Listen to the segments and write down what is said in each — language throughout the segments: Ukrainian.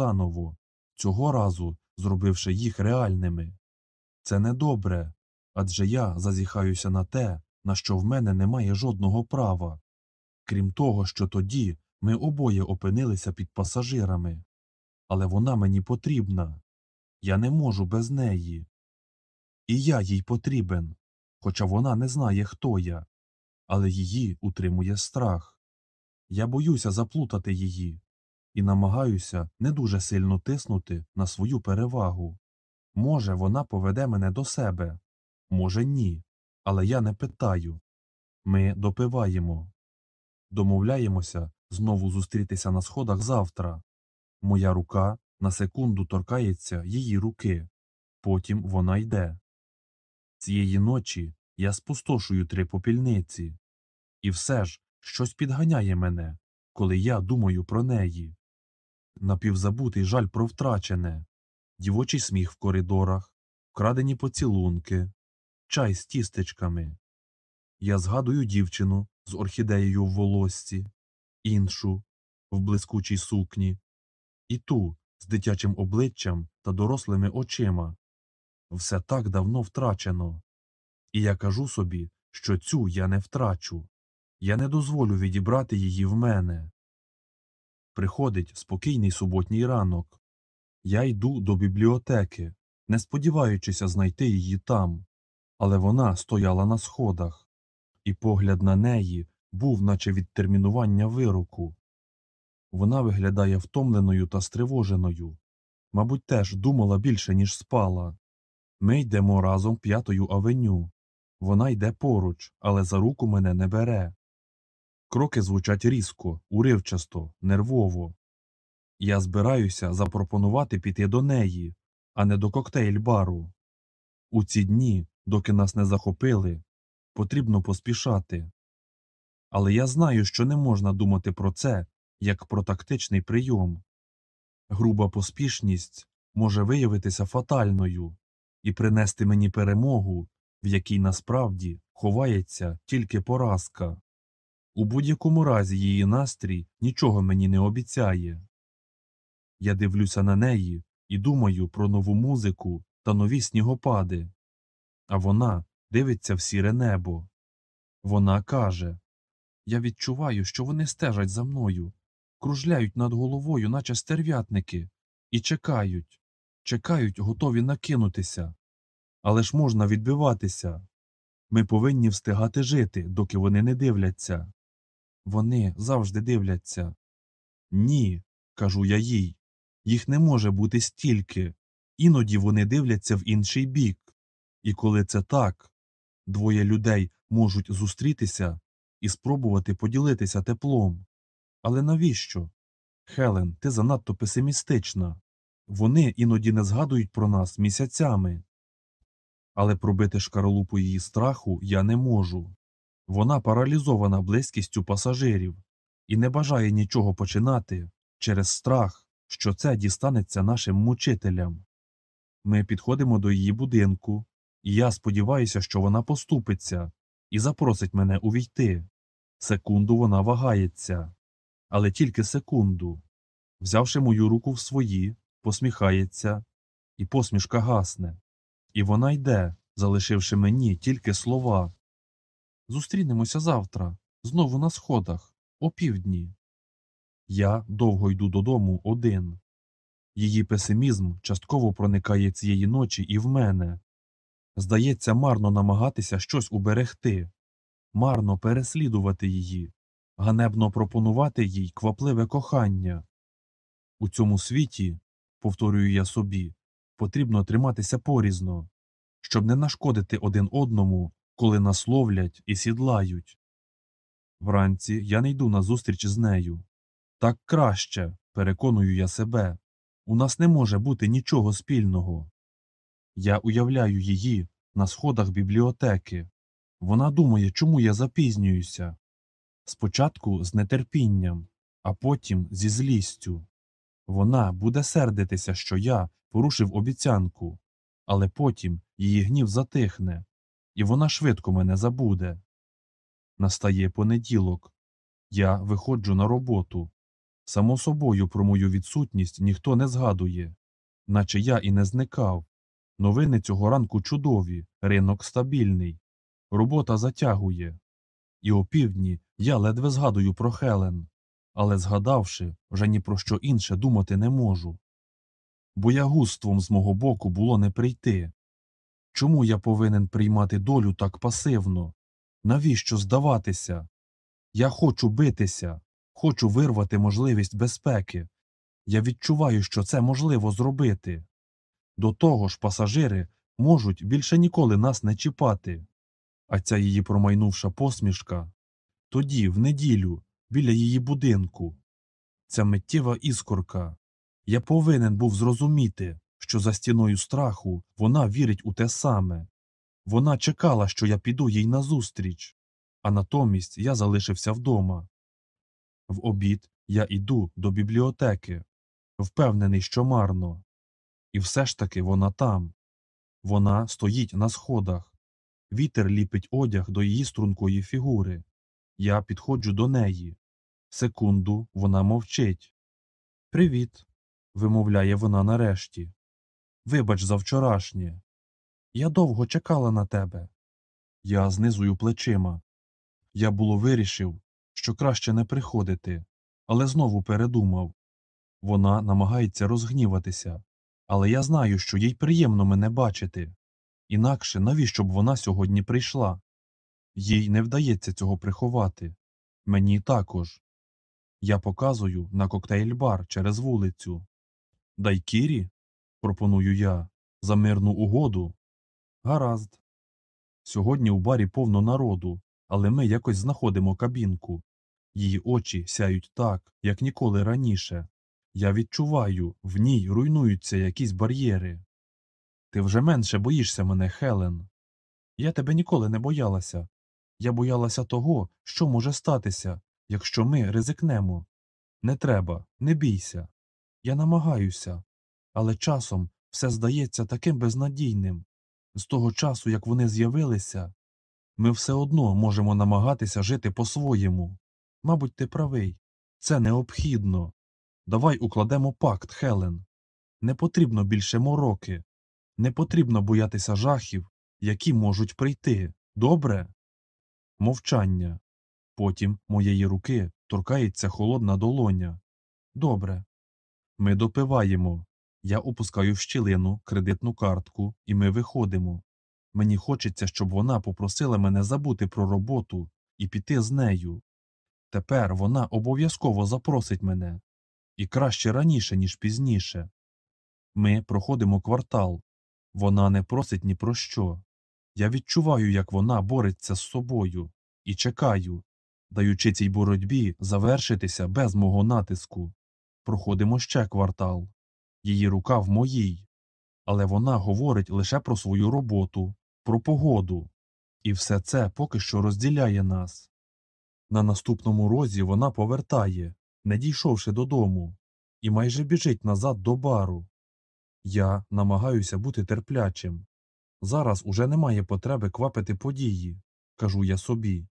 заново, цього разу зробивши їх реальними. Це недобре, адже я зазіхаюся на те, на що в мене немає жодного права. Крім того, що тоді ми обоє опинилися під пасажирами. Але вона мені потрібна. Я не можу без неї. І я їй потрібен, хоча вона не знає, хто я, але її утримує страх. Я боюся заплутати її і намагаюся не дуже сильно тиснути на свою перевагу. Може, вона поведе мене до себе, може, ні, але я не питаю. Ми допиваємо. Домовляємося знову зустрітися на сходах завтра. Моя рука на секунду торкається її руки, потім вона йде. Цієї ночі я спустошую три попільниці, і все ж щось підганяє мене, коли я думаю про неї. Напівзабутий жаль про втрачене, дівочий сміх в коридорах, вкрадені поцілунки, чай з тістечками. Я згадую дівчину з орхідеєю в волосці, іншу в блискучій сукні, і ту з дитячим обличчям та дорослими очима. Все так давно втрачено. І я кажу собі, що цю я не втрачу. Я не дозволю відібрати її в мене. Приходить спокійний суботній ранок. Я йду до бібліотеки, не сподіваючися знайти її там, але вона стояла на сходах, і погляд на неї був, наче відтермінування вироку. Вона виглядає втомленою та стривоженою. Мабуть, теж думала більше, ніж спала. Ми йдемо разом п'ятою авеню. Вона йде поруч, але за руку мене не бере. Кроки звучать різко, уривчасто, нервово. Я збираюся запропонувати піти до неї, а не до коктейль-бару. У ці дні, доки нас не захопили, потрібно поспішати. Але я знаю, що не можна думати про це як про тактичний прийом. Груба поспішність може виявитися фатальною і принести мені перемогу, в якій насправді ховається тільки поразка. У будь-якому разі її настрій нічого мені не обіцяє. Я дивлюся на неї і думаю про нову музику та нові снігопади. А вона дивиться в сіре небо. Вона каже Я відчуваю, що вони стежать за мною, кружляють над головою, наче стерв'ятники, і чекають, чекають, готові накинутися. Але ж можна відбиватися. Ми повинні встигати жити, доки вони не дивляться. Вони завжди дивляться. Ні, кажу я їй. Їх не може бути стільки. Іноді вони дивляться в інший бік. І коли це так, двоє людей можуть зустрітися і спробувати поділитися теплом. Але навіщо? Хелен, ти занадто песимістична. Вони іноді не згадують про нас місяцями. Але пробити шкаралупу її страху я не можу. Вона паралізована близькістю пасажирів і не бажає нічого починати через страх, що це дістанеться нашим мучителям. Ми підходимо до її будинку, і я сподіваюся, що вона поступиться і запросить мене увійти. Секунду вона вагається, але тільки секунду. Взявши мою руку в свої, посміхається, і посмішка гасне. І вона йде, залишивши мені тільки слова. Зустрінемося завтра, знову на сходах, о півдні. Я довго йду додому один. Її песимізм частково проникає цієї ночі і в мене. Здається, марно намагатися щось уберегти, марно переслідувати її, ганебно пропонувати їй квапливе кохання. У цьому світі, повторюю я собі, потрібно триматися порізно, щоб не нашкодити один одному, коли нас ловлять і сідлають. Вранці я не йду на зустріч з нею. Так краще, переконую я себе. У нас не може бути нічого спільного. Я уявляю її на сходах бібліотеки. Вона думає, чому я запізнююся. Спочатку з нетерпінням, а потім зі злістю. Вона буде сердитися, що я порушив обіцянку, але потім її гнів затихне, і вона швидко мене забуде. Настає понеділок. Я виходжу на роботу. Само собою про мою відсутність ніхто не згадує, наче я і не зникав. Новини цього ранку чудові, ринок стабільний, робота затягує. І опівдні я ледве згадую про Хелен, але згадавши, вже ні про що інше думати не можу. Боягузтвом з мого боку було не прийти. Чому я повинен приймати долю так пасивно? Навіщо здаватися? Я хочу битися, хочу вирвати можливість безпеки. Я відчуваю, що це можливо зробити. До того ж, пасажири можуть більше ніколи нас не чіпати. А ця її промайнувша посмішка тоді, в неділю, біля її будинку. Ця миттєва іскорка. Я повинен був зрозуміти, що за стіною страху вона вірить у те саме. Вона чекала, що я піду їй назустріч, а натомість я залишився вдома. В обід я йду до бібліотеки, впевнений, що марно. І все ж таки вона там. Вона стоїть на сходах. Вітер ліпить одяг до її стрункої фігури. Я підходжу до неї. Секунду вона мовчить. Привіт, вимовляє вона нарешті. Вибач за вчорашнє. Я довго чекала на тебе. Я знизую плечима. Я було вирішив, що краще не приходити, але знову передумав. Вона намагається розгніватися, але я знаю, що їй приємно мене бачити. Інакше навіщо б вона сьогодні прийшла? Їй не вдається цього приховати. Мені також. Я показую на коктейль-бар через вулицю. Дайкірі? Пропоную я. За мирну угоду. Гаразд. Сьогодні у барі повно народу, але ми якось знаходимо кабінку. Її очі сяють так, як ніколи раніше. Я відчуваю, в ній руйнуються якісь бар'єри. Ти вже менше боїшся мене, Хелен. Я тебе ніколи не боялася. Я боялася того, що може статися, якщо ми ризикнемо. Не треба, не бійся. Я намагаюся, але часом все здається таким безнадійним. З того часу, як вони з'явилися, ми все одно можемо намагатися жити по-своєму. Мабуть, ти правий. Це необхідно. Давай укладемо пакт, Хелен. Не потрібно більше мороки. Не потрібно боятися жахів, які можуть прийти. Добре? Мовчання. Потім моєї руки торкається холодна долоня. Добре. Ми допиваємо. Я опускаю щілину кредитну картку, і ми виходимо. Мені хочеться, щоб вона попросила мене забути про роботу і піти з нею. Тепер вона обов'язково запросить мене. І краще раніше, ніж пізніше. Ми проходимо квартал. Вона не просить ні про що. Я відчуваю, як вона бореться з собою, і чекаю, даючи цій боротьбі завершитися без мого натиску. Проходимо ще квартал. Її рука в моїй. Але вона говорить лише про свою роботу, про погоду. І все це поки що розділяє нас. На наступному розі вона повертає, не дійшовши додому, і майже біжить назад до бару. Я намагаюся бути терплячим. Зараз уже немає потреби квапити події, кажу я собі.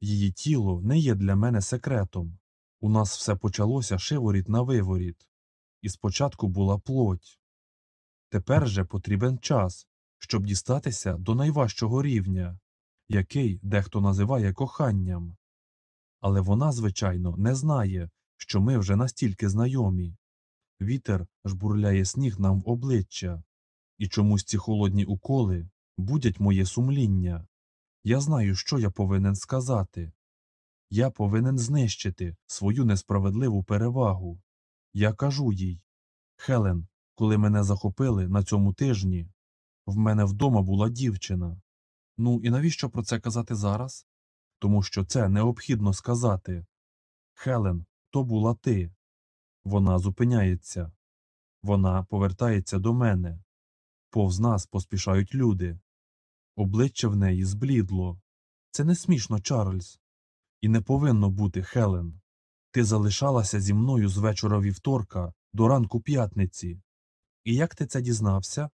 Її тіло не є для мене секретом. У нас все почалося шиворіт на виворіт, і спочатку була плоть. Тепер же потрібен час, щоб дістатися до найважчого рівня, який дехто називає коханням. Але вона, звичайно, не знає, що ми вже настільки знайомі. Вітер жбурляє сніг нам в обличчя, і чомусь ці холодні уколи будять моє сумління. Я знаю, що я повинен сказати. Я повинен знищити свою несправедливу перевагу. Я кажу їй Хелен, коли мене захопили на цьому тижні, в мене вдома була дівчина. Ну і навіщо про це казати зараз? Тому що це необхідно сказати. Хелен, то була ти. Вона зупиняється. Вона повертається до мене. Повз нас поспішають люди. Обличчя в неї зблідло. Це не смішно, Чарльз. І не повинно бути, Хелен. Ти залишалася зі мною з вечора вівторка до ранку п'ятниці. І як ти це дізнався?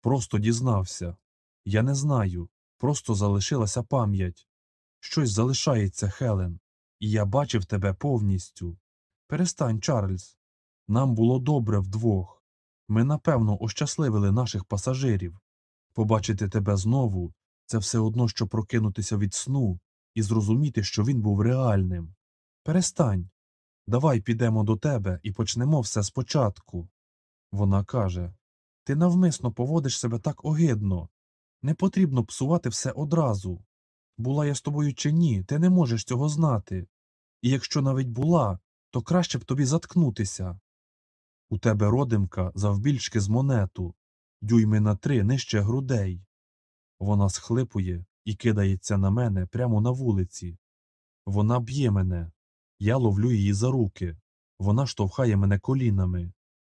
Просто дізнався. Я не знаю. Просто залишилася пам'ять. Щось залишається, Хелен, і я бачив тебе повністю. Перестань, Чарльз. Нам було добре вдвох. Ми, напевно, ощасливили наших пасажирів. Побачити тебе знову це все одно, що прокинутися від сну і зрозуміти, що він був реальним. Перестань. Давай підемо до тебе і почнемо все спочатку. Вона каже Ти навмисно поводиш себе так огидно. Не потрібно псувати все одразу. Була я з тобою чи ні, ти не можеш цього знати. І якщо навіть була, то краще б тобі заткнутися. У тебе родимка завбільшки з монету, дюйми на три нижче грудей. Вона схлипує і кидається на мене прямо на вулиці. Вона б'є мене. Я ловлю її за руки. Вона штовхає мене колінами.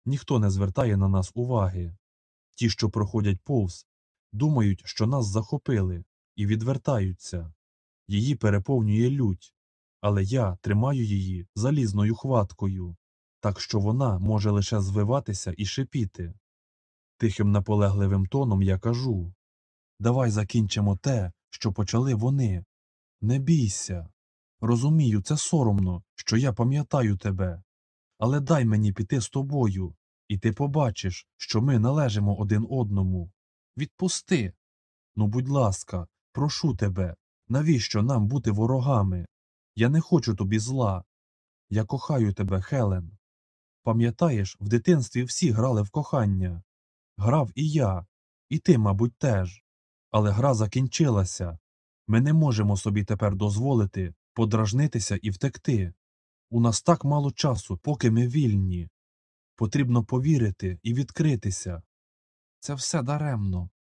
Ніхто не звертає на нас уваги. Ті, що проходять повз, думають, що нас захопили, і відвертаються. Її переповнює лють, але я тримаю її залізною хваткою, так що вона може лише звиватися і шипіти. Тихим наполегливим тоном я кажу Давай закінчимо те, що почали вони. Не бійся. Розумію, це соромно, що я пам'ятаю тебе. Але дай мені піти з тобою, і ти побачиш, що ми належимо один одному. Відпусти. Ну, будь ласка, прошу тебе, навіщо нам бути ворогами? Я не хочу тобі зла. Я кохаю тебе, Хелен. Пам'ятаєш, в дитинстві всі грали в кохання. Грав і я, і ти, мабуть, теж. Але гра закінчилася. Ми не можемо собі тепер дозволити подражнитися і втекти. У нас так мало часу, поки ми вільні. Потрібно повірити і відкритися. Це все даремно.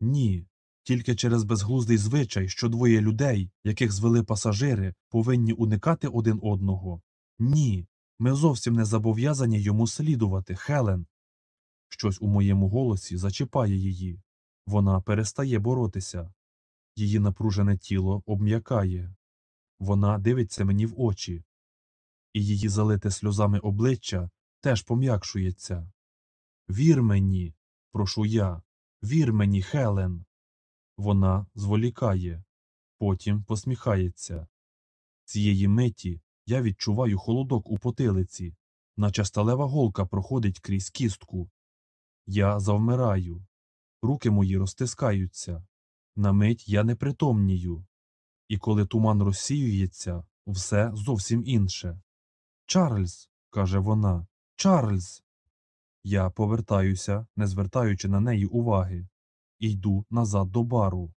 Ні. Тільки через безглуздий звичай, що двоє людей, яких звели пасажири, повинні уникати один одного. Ні. Ми зовсім не зобов'язані йому слідувати, Хелен. Щось у моєму голосі зачіпає її. Вона перестає боротися. Її напружене тіло обм'якає. Вона дивиться мені в очі, і її залите сльозами обличчя теж пом'якшується. Вір мені, прошу я, вір мені, Хелен. Вона зволікає, потім посміхається. Цієї миті я відчуваю холодок у потилиці, наче сталева голка проходить крізь кістку. Я завмираю, руки мої розтискаються. На мить я непритомнію. І коли туман розсіюється, все зовсім інше. Чарльз, каже вона, Чарльз. Я повертаюся, не звертаючи на неї уваги, йду назад до бару.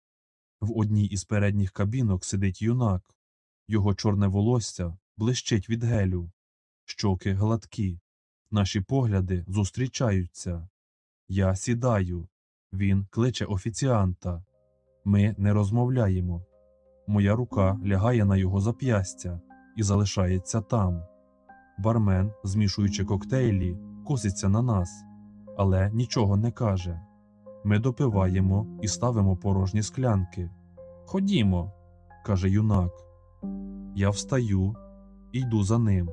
В одній із передніх кабінок сидить юнак. Його чорне волосся блищить від гелю, щоки гладкі. Наші погляди зустрічаються. Я сідаю. Він кличе офіціанта. Ми не розмовляємо. Моя рука лягає на його зап'ястя і залишається там. Бармен, змішуючи коктейлі, коситься на нас, але нічого не каже. Ми допиваємо і ставимо порожні склянки. Ходімо, каже юнак. Я встаю і йду за ним.